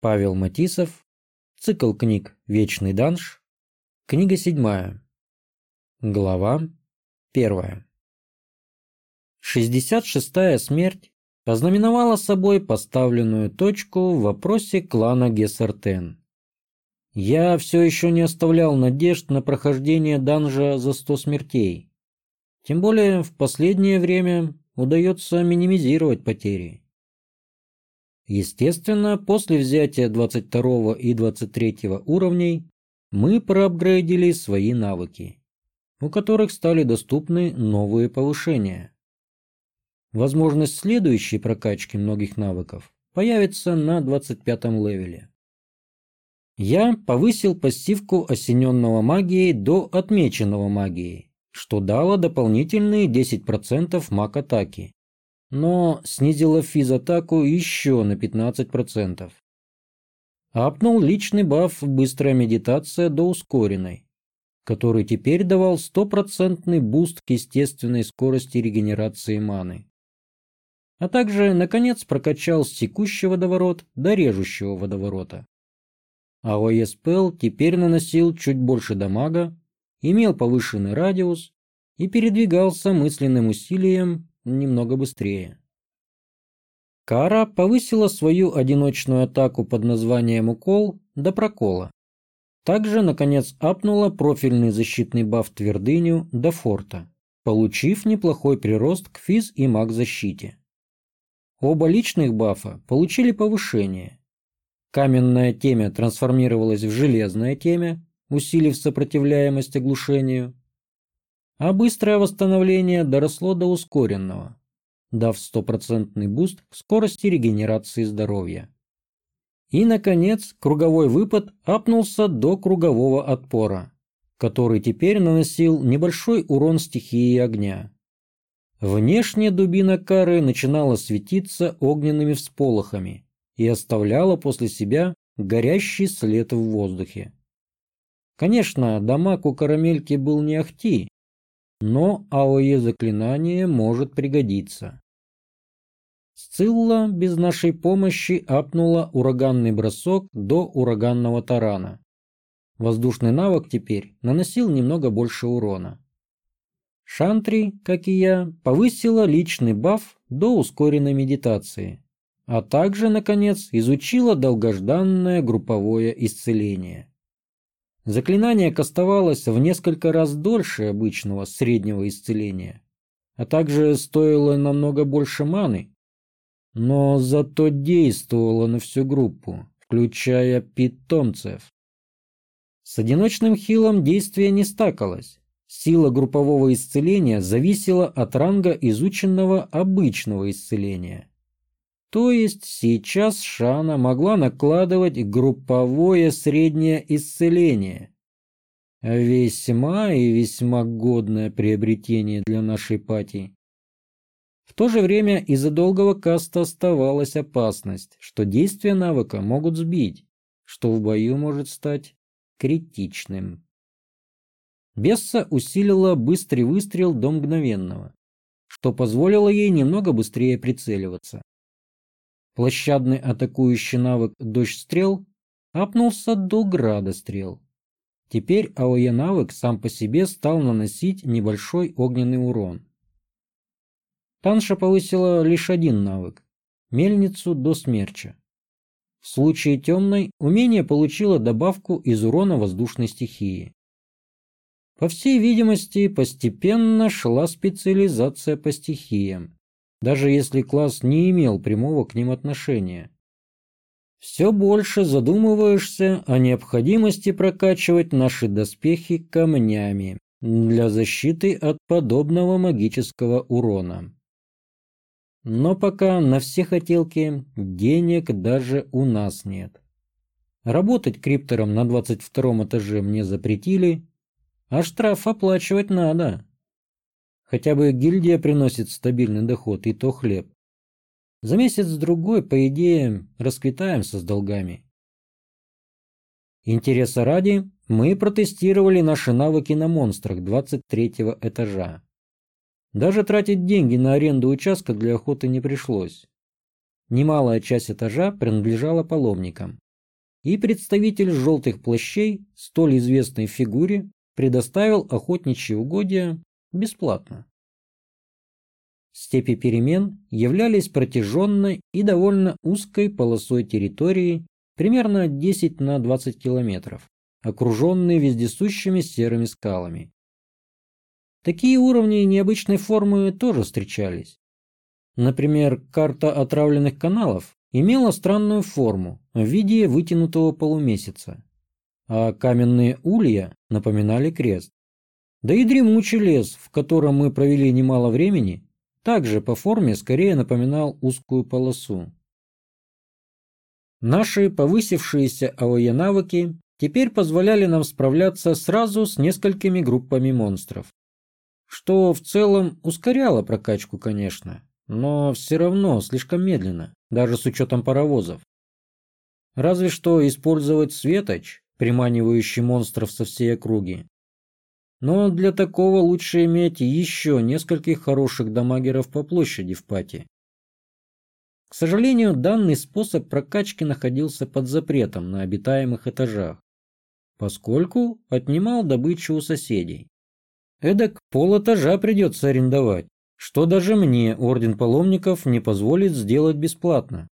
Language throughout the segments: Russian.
Павел Матисов. Цикл книг «Вечный данж». Книга седьмая. Глава первая. 66-я смерть ознаменовала собой поставленную точку в вопросе клана Гессертен. Я все еще не оставлял надежд на прохождение данжа за 100 смертей. Тем более в последнее время удается минимизировать потери. Естественно, после взятия 22 и 23 уровней мы проапгрейдили свои навыки, у которых стали доступны новые повышения. Возможность следующей прокачки многих навыков появится на 25 левеле. Я повысил пассивку осененного магией до отмеченного магией, что дало дополнительные 10% маг атаки но снизила физ-атаку еще на 15%. Апнул личный баф «Быстрая медитация» до ускоренной, который теперь давал стопроцентный буст к естественной скорости регенерации маны. А также, наконец, прокачал с текущего водоворот до режущего водоворота. АОЕ спелл теперь наносил чуть больше дамага, имел повышенный радиус и передвигался мысленным усилием немного быстрее. Кара повысила свою одиночную атаку под названием «Укол» до прокола. Также, наконец, апнула профильный защитный баф твердыню до форта, получив неплохой прирост к физ и маг защите. Оба личных бафа получили повышение. Каменная темя трансформировалась в железное темя, усилив сопротивляемость оглушению, а быстрое восстановление доросло до ускоренного, дав стопроцентный буст к скорости регенерации здоровья. И, наконец, круговой выпад апнулся до кругового отпора, который теперь наносил небольшой урон стихии огня. Внешне дубина кары начинала светиться огненными всполохами и оставляла после себя горящий след в воздухе. Конечно, дамаг у карамельки был не ахти, но АОЕ заклинание может пригодиться. Сцилла без нашей помощи апнула ураганный бросок до ураганного тарана. Воздушный навык теперь наносил немного больше урона. Шантри, как и я, повысила личный баф до ускоренной медитации, а также, наконец, изучила долгожданное групповое исцеление. Заклинание кастовалось в несколько раз дольше обычного среднего исцеления, а также стоило намного больше маны, но зато действовало на всю группу, включая питомцев. С одиночным хилом действие не стакалось. Сила группового исцеления зависела от ранга изученного обычного исцеления. То есть сейчас Шана могла накладывать групповое среднее исцеление. Весьма и весьма годное приобретение для нашей пати. В то же время из-за долгого каста оставалась опасность, что действия навыка могут сбить, что в бою может стать критичным. Бесса усилила быстрый выстрел до мгновенного, что позволило ей немного быстрее прицеливаться. Площадный атакующий навык «Дождь стрел» апнулся до града стрел. Теперь АОЕ навык сам по себе стал наносить небольшой огненный урон. Танша повысила лишь один навык – мельницу до смерча. В случае темной умение получило добавку из урона воздушной стихии. По всей видимости, постепенно шла специализация по стихиям даже если класс не имел прямого к ним отношения. Все больше задумываешься о необходимости прокачивать наши доспехи камнями для защиты от подобного магического урона. Но пока на все хотелки денег даже у нас нет. Работать криптором на 22 этаже мне запретили, а штраф оплачивать надо. Хотя бы гильдия приносит стабильный доход, и то хлеб. За месяц-другой, по идее, расквитаемся с долгами. Интереса ради, мы протестировали наши навыки на монстрах 23 этажа. Даже тратить деньги на аренду участка для охоты не пришлось. Немалая часть этажа принадлежала паломникам, и представитель желтых плащей столь известной фигуре предоставил охотничьи угодья бесплатно. Степи перемен являлись протяженной и довольно узкой полосой территории примерно 10 на 20 километров, окруженной вездесущими серыми скалами. Такие уровни необычной формы тоже встречались. Например, карта отравленных каналов имела странную форму в виде вытянутого полумесяца, а каменные улья напоминали крест. Да и дремучий лес, в котором мы провели немало времени, также по форме скорее напоминал узкую полосу. Наши повысившиеся АОЕ навыки теперь позволяли нам справляться сразу с несколькими группами монстров. Что в целом ускоряло прокачку, конечно, но все равно слишком медленно, даже с учетом паровозов. Разве что использовать светоч, приманивающий монстров со всей округи, но для такого лучше иметь еще нескольких хороших дамагеров по площади в пати. К сожалению, данный способ прокачки находился под запретом на обитаемых этажах, поскольку отнимал добычу у соседей. Эдак пол этажа придется арендовать, что даже мне Орден Паломников не позволит сделать бесплатно.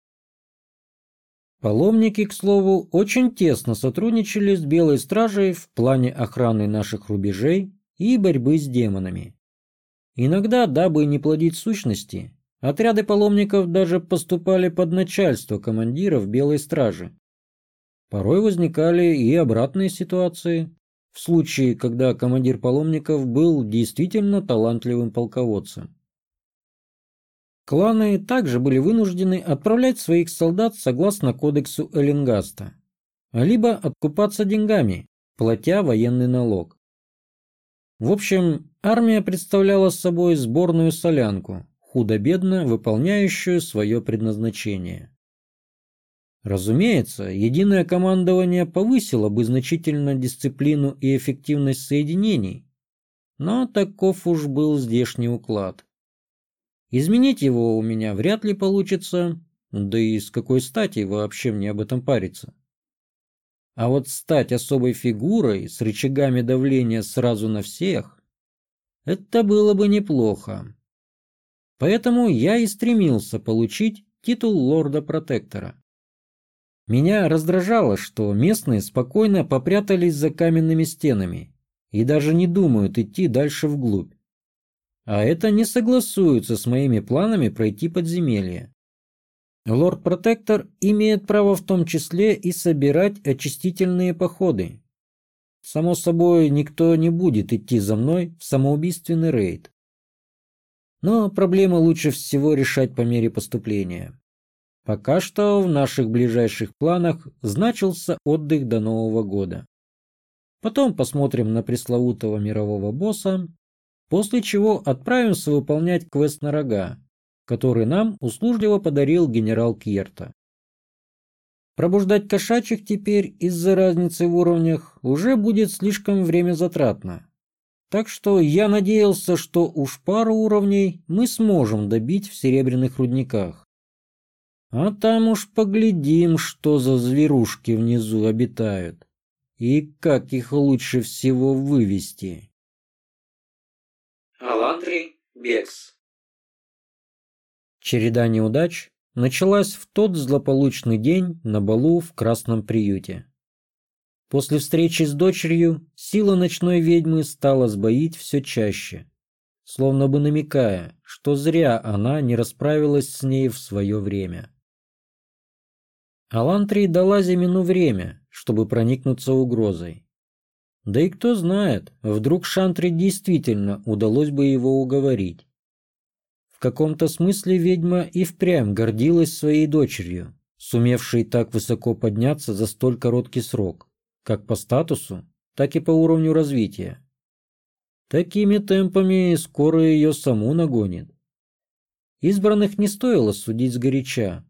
Паломники, к слову, очень тесно сотрудничали с Белой Стражей в плане охраны наших рубежей и борьбы с демонами. Иногда, дабы не плодить сущности, отряды паломников даже поступали под начальство командиров Белой Стражи. Порой возникали и обратные ситуации, в случае, когда командир паломников был действительно талантливым полководцем. Кланы также были вынуждены отправлять своих солдат согласно кодексу Эллингаста, либо откупаться деньгами, платя военный налог. В общем, армия представляла собой сборную солянку, худо-бедно выполняющую свое предназначение. Разумеется, единое командование повысило бы значительно дисциплину и эффективность соединений, но таков уж был здешний уклад. Изменить его у меня вряд ли получится, да и с какой стати вообще мне об этом париться. А вот стать особой фигурой с рычагами давления сразу на всех, это было бы неплохо. Поэтому я и стремился получить титул лорда-протектора. Меня раздражало, что местные спокойно попрятались за каменными стенами и даже не думают идти дальше вглубь а это не согласуется с моими планами пройти подземелье. Лорд-протектор имеет право в том числе и собирать очистительные походы. Само собой, никто не будет идти за мной в самоубийственный рейд. Но проблемы лучше всего решать по мере поступления. Пока что в наших ближайших планах значился отдых до Нового года. Потом посмотрим на пресловутого мирового босса после чего отправимся выполнять квест на рога, который нам услужливо подарил генерал Кьерта. Пробуждать кошачьих теперь из-за разницы в уровнях уже будет слишком время затратно. Так что я надеялся, что уж пару уровней мы сможем добить в серебряных рудниках. А там уж поглядим, что за зверушки внизу обитают и как их лучше всего вывести. Бекс. Череда неудач началась в тот злополучный день на балу в Красном приюте. После встречи с дочерью сила ночной ведьмы стала сбоить все чаще, словно бы намекая, что зря она не расправилась с ней в свое время. Алантрии дала Зимину время, чтобы проникнуться угрозой. Да и кто знает, вдруг Шантре действительно удалось бы его уговорить. В каком-то смысле ведьма и впрямь гордилась своей дочерью, сумевшей так высоко подняться за столь короткий срок, как по статусу, так и по уровню развития. Такими темпами скоро ее саму нагонит. Избранных не стоило судить сгоряча,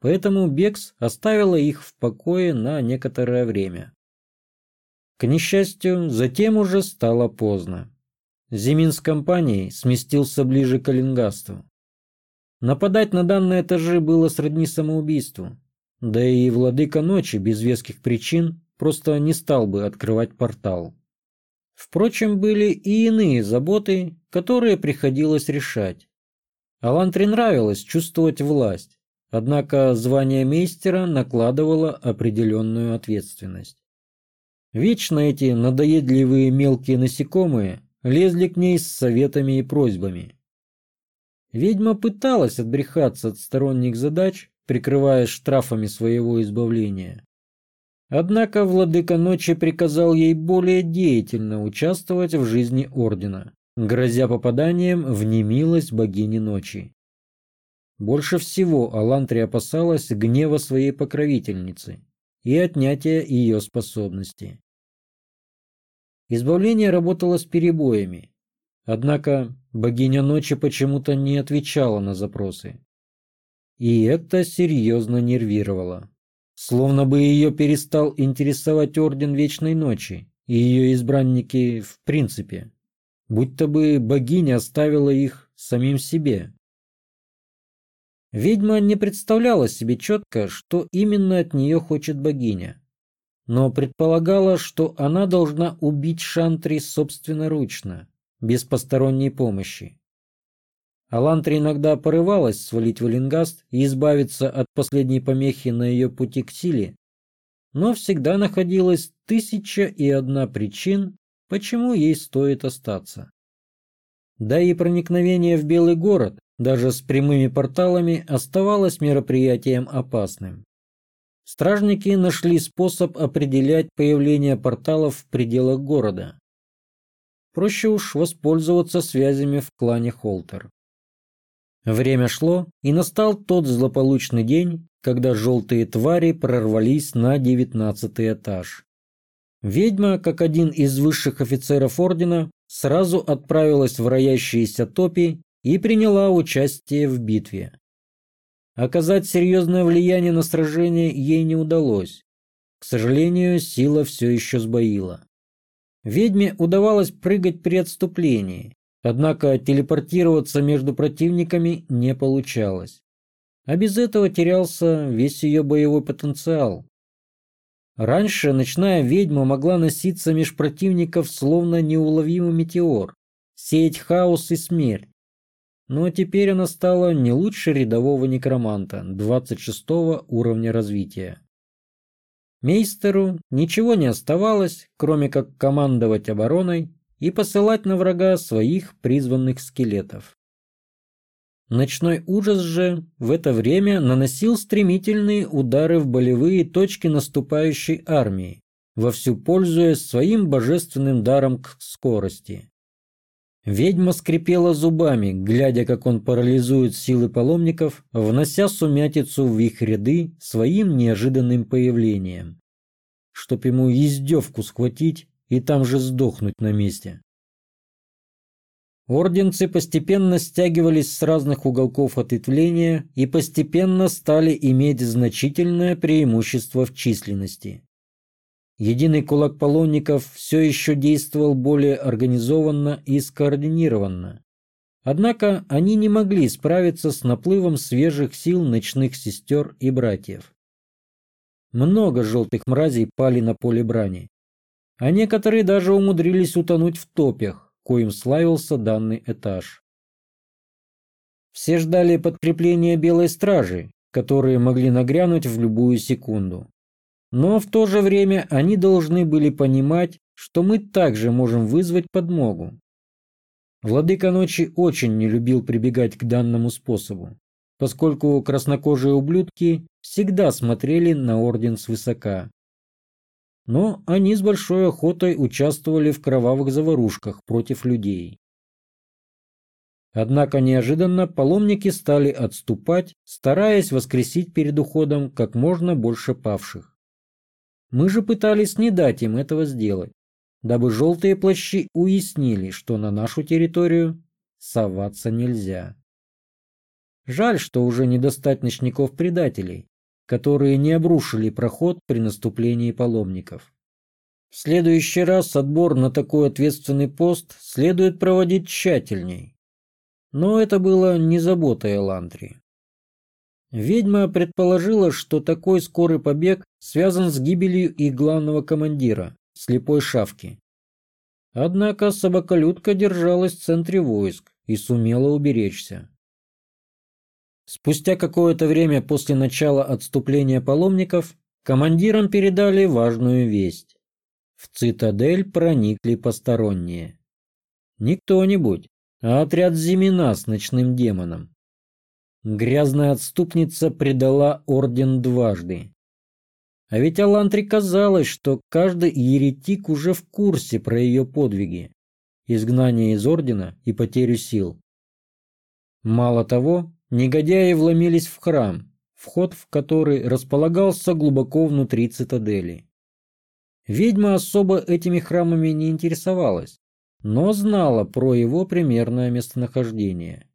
поэтому Бекс оставила их в покое на некоторое время. К несчастью, затем уже стало поздно. Зимин с компанией сместился ближе к Олингасту. Нападать на данные этажи было сродни самоубийству, да и владыка ночи без веских причин просто не стал бы открывать портал. Впрочем, были и иные заботы, которые приходилось решать. Алантре нравилось чувствовать власть, однако звание мейстера накладывало определенную ответственность. Вечно эти надоедливые мелкие насекомые лезли к ней с советами и просьбами. Ведьма пыталась отбрехаться от сторонних задач, прикрываясь штрафами своего избавления. Однако владыка ночи приказал ей более деятельно участвовать в жизни ордена, грозя попаданием в немилость богини ночи. Больше всего Алантри опасалась гнева своей покровительницы и отнятия ее способностей. Избавление работало с перебоями, однако богиня ночи почему-то не отвечала на запросы. И это серьезно нервировало. Словно бы ее перестал интересовать Орден Вечной Ночи и ее избранники в принципе. Будь-то бы богиня оставила их самим себе. Ведьма не представляла себе четко, что именно от нее хочет богиня, но предполагала, что она должна убить Шантри собственноручно, без посторонней помощи. Алантра иногда порывалась свалить в Эллингаст и избавиться от последней помехи на ее пути к силе, но всегда находилась тысяча и одна причин, почему ей стоит остаться. Да и проникновение в Белый город, даже с прямыми порталами, оставалось мероприятием опасным. Стражники нашли способ определять появление порталов в пределах города. Проще уж воспользоваться связями в клане Холтер. Время шло, и настал тот злополучный день, когда желтые твари прорвались на девятнадцатый этаж. Ведьма, как один из высших офицеров ордена, сразу отправилась в роящиеся топи и приняла участие в битве. Оказать серьезное влияние на сражение ей не удалось. К сожалению, сила все еще сбоила. Ведьме удавалось прыгать при отступлении, Однако телепортироваться между противниками не получалось. А без этого терялся весь ее боевой потенциал. Раньше ночная ведьма могла носиться меж противников словно неуловимый метеор, сеять хаос и смерть. Но теперь она стала не лучше рядового некроманта 26 уровня развития. Мейстеру ничего не оставалось, кроме как командовать обороной и посылать на врага своих призванных скелетов. Ночной ужас же в это время наносил стремительные удары в болевые точки наступающей армии, вовсю пользуясь своим божественным даром к скорости. Ведьма скрипела зубами, глядя, как он парализует силы паломников, внося сумятицу в их ряды своим неожиданным появлением. Чтоб ему издевку схватить и там же сдохнуть на месте. Орденцы постепенно стягивались с разных уголков ответвления и постепенно стали иметь значительное преимущество в численности. Единый кулак полонников все еще действовал более организованно и скоординированно. Однако они не могли справиться с наплывом свежих сил ночных сестер и братьев. Много желтых мразей пали на поле брани а некоторые даже умудрились утонуть в топях, коим славился данный этаж. Все ждали подкрепления Белой Стражи, которые могли нагрянуть в любую секунду. Но в то же время они должны были понимать, что мы также можем вызвать подмогу. Владыка Ночи очень не любил прибегать к данному способу, поскольку краснокожие ублюдки всегда смотрели на Орден свысока но они с большой охотой участвовали в кровавых заварушках против людей. Однако неожиданно паломники стали отступать, стараясь воскресить перед уходом как можно больше павших. Мы же пытались не дать им этого сделать, дабы желтые плащи уяснили, что на нашу территорию соваться нельзя. Жаль, что уже не достать ночников-предателей, которые не обрушили проход при наступлении паломников. В следующий раз отбор на такой ответственный пост следует проводить тщательней. Но это было не заботой Эландрии. Ведьма предположила, что такой скорый побег связан с гибелью их главного командира, слепой шавки. Однако собаколюдка держалась в центре войск и сумела уберечься. Спустя какое-то время после начала отступления паломников командирам передали важную весть. В цитадель проникли посторонние. Не кто-нибудь, а отряд Зимина с ночным демоном. Грязная отступница предала орден дважды. А ведь Алантре казалось, что каждый еретик уже в курсе про ее подвиги, изгнание из ордена и потерю сил. Мало того, негодяи вломились в храм, вход в который располагался глубоко внутри цитадели. Ведьма особо этими храмами не интересовалась, но знала про его примерное местонахождение.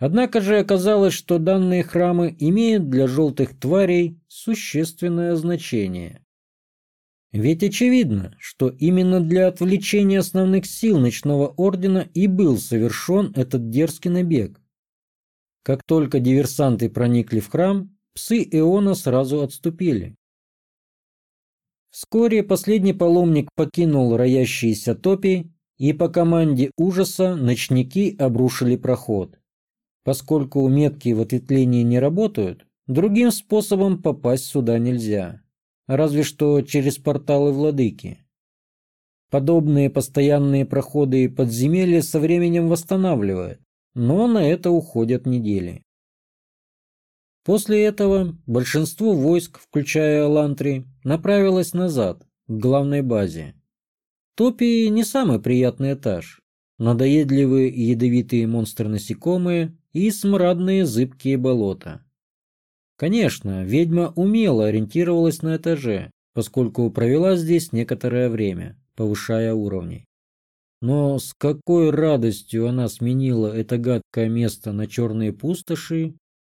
Однако же оказалось, что данные храмы имеют для желтых тварей существенное значение. Ведь очевидно, что именно для отвлечения основных сил ночного ордена и был совершен этот дерзкий набег. Как только диверсанты проникли в храм, псы Эона сразу отступили. Вскоре последний паломник покинул роящиеся топи, и по команде ужаса ночники обрушили проход. Поскольку метки в ответвлении не работают, другим способом попасть сюда нельзя. Разве что через порталы владыки. Подобные постоянные проходы и подземелья со временем восстанавливают, но на это уходят недели. После этого большинство войск, включая Алантри, направилось назад, к главной базе. Топи не самый приятный этаж. Надоедливые и ядовитые монстры-насекомые и смрадные зыбкие болота. Конечно, ведьма умело ориентировалась на этаже, поскольку провела здесь некоторое время, повышая уровни. Но с какой радостью она сменила это гадкое место на черные пустоши,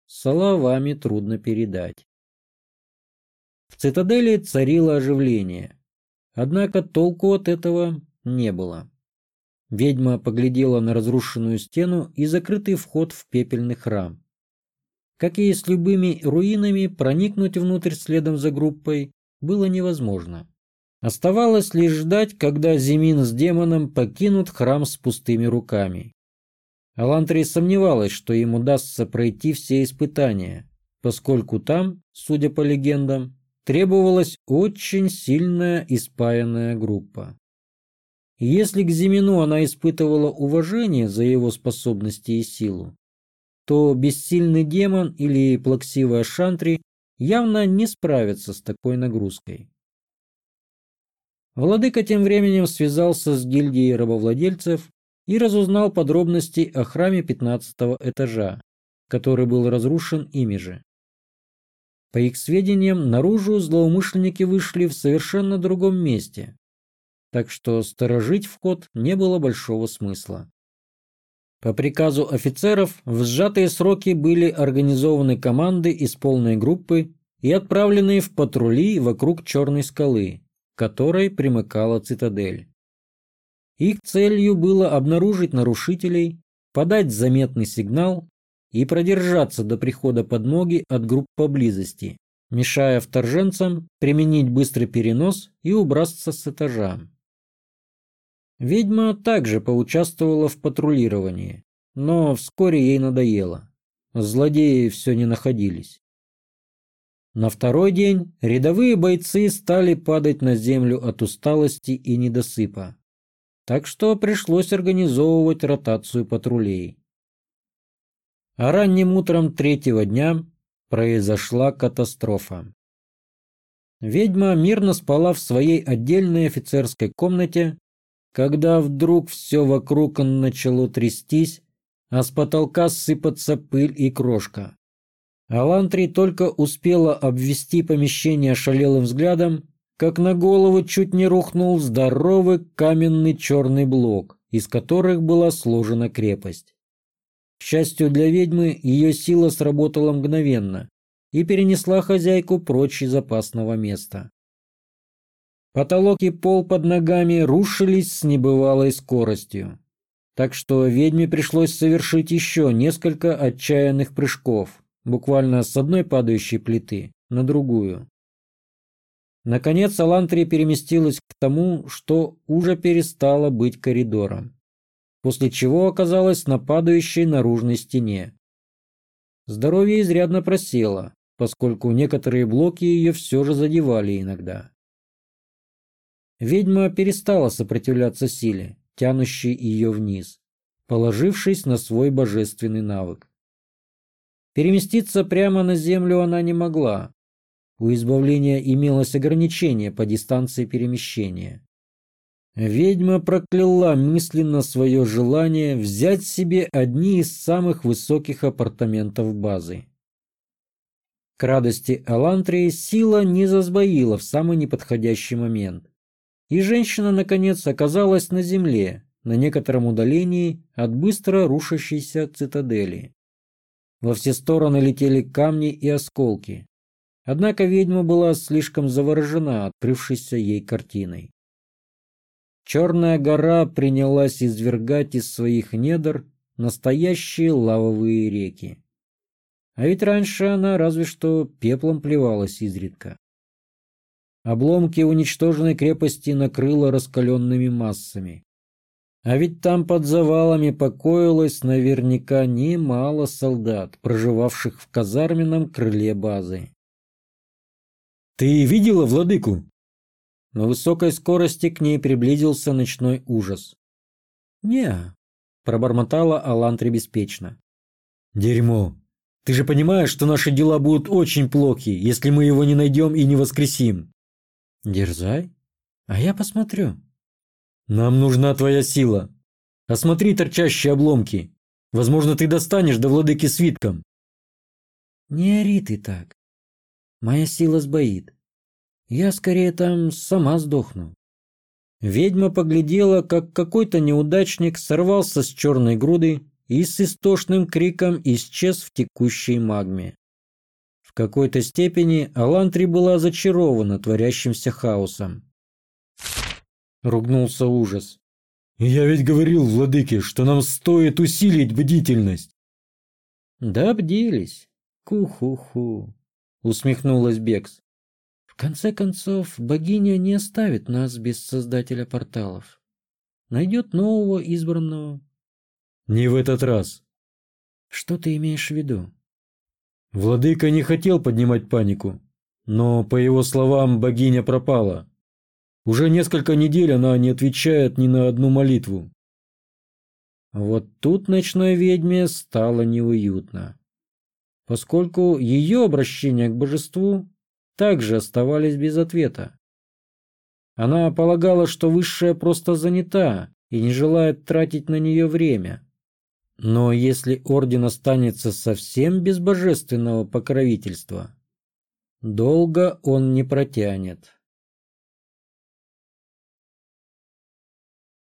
словами трудно передать. В цитадели царило оживление, однако толку от этого не было. Ведьма поглядела на разрушенную стену и закрытый вход в пепельный храм. Как и с любыми руинами, проникнуть внутрь следом за группой было невозможно. Оставалось лишь ждать, когда Зимин с демоном покинут храм с пустыми руками. Алантрий сомневалась, что им удастся пройти все испытания, поскольку там, судя по легендам, требовалась очень сильная испаянная группа. Если к Зимину она испытывала уважение за его способности и силу, то бессильный демон или плаксивая шантри явно не справятся с такой нагрузкой. Владыка тем временем связался с гильдией рабовладельцев и разузнал подробности о храме 15 этажа, который был разрушен ими же. По их сведениям, наружу злоумышленники вышли в совершенно другом месте, так что сторожить вход не было большого смысла. По приказу офицеров в сжатые сроки были организованы команды из полной группы и отправленные в патрули вокруг Черной скалы, к которой примыкала цитадель. Их целью было обнаружить нарушителей, подать заметный сигнал и продержаться до прихода подмоги от групп поблизости, мешая вторженцам применить быстрый перенос и убраться с этажа. Ведьма также поучаствовала в патрулировании, но вскоре ей надоело. Злодеи все не находились. На второй день рядовые бойцы стали падать на землю от усталости и недосыпа. Так что пришлось организовывать ротацию патрулей. А ранним утром третьего дня произошла катастрофа. Ведьма мирно спала в своей отдельной офицерской комнате, когда вдруг все вокруг начало трястись, а с потолка сыпаться пыль и крошка. Алантри только успела обвести помещение шалелым взглядом, как на голову чуть не рухнул здоровый каменный черный блок, из которых была сложена крепость. К счастью для ведьмы, ее сила сработала мгновенно и перенесла хозяйку прочь из опасного места. Потолок и пол под ногами рушились с небывалой скоростью. Так что ведьме пришлось совершить еще несколько отчаянных прыжков, буквально с одной падающей плиты на другую. Наконец Алантрия переместилась к тому, что уже перестало быть коридором, после чего оказалась на падающей наружной стене. Здоровье изрядно просело, поскольку некоторые блоки ее все же задевали иногда. Ведьма перестала сопротивляться силе, тянущей ее вниз, положившись на свой божественный навык. Переместиться прямо на землю она не могла. У избавления имелось ограничение по дистанции перемещения. Ведьма прокляла мысленно свое желание взять себе одни из самых высоких апартаментов базы. К радости Алантрии сила не засбоила в самый неподходящий момент, и женщина, наконец, оказалась на земле, на некотором удалении от быстро рушащейся цитадели. Во все стороны летели камни и осколки. Однако ведьма была слишком заворожена открывшейся ей картиной. Черная гора принялась извергать из своих недр настоящие лавовые реки. А ведь раньше она разве что пеплом плевалась изредка. Обломки уничтоженной крепости накрыло раскаленными массами. А ведь там под завалами покоилось наверняка немало солдат, проживавших в казарменном крыле базы. «Ты видела владыку?» На высокой скорости к ней приблизился ночной ужас. «Не», — пробормотала Алантри беспечно. «Дерьмо. Ты же понимаешь, что наши дела будут очень плохи, если мы его не найдем и не воскресим?» «Дерзай. А я посмотрю». Нам нужна твоя сила. Осмотри торчащие обломки. Возможно, ты достанешь до владыки свитком. Не ори ты так. Моя сила сбоит. Я скорее там сама сдохну. Ведьма поглядела, как какой-то неудачник сорвался с черной груды и с истошным криком исчез в текущей магме. В какой-то степени Алантри была зачарована творящимся хаосом. Ругнулся ужас. «Я ведь говорил, владыке, что нам стоит усилить бдительность!» «Да бдились. Ку-ху-ху!» Усмехнулась Бекс. «В конце концов, богиня не оставит нас без создателя порталов. Найдет нового избранного». «Не в этот раз». «Что ты имеешь в виду?» Владыка не хотел поднимать панику, но, по его словам, богиня пропала. Уже несколько недель она не отвечает ни на одну молитву. Вот тут ночной ведьме стало неуютно, поскольку ее обращения к божеству также оставались без ответа. Она полагала, что высшая просто занята и не желает тратить на нее время. Но если орден останется совсем без божественного покровительства, долго он не протянет.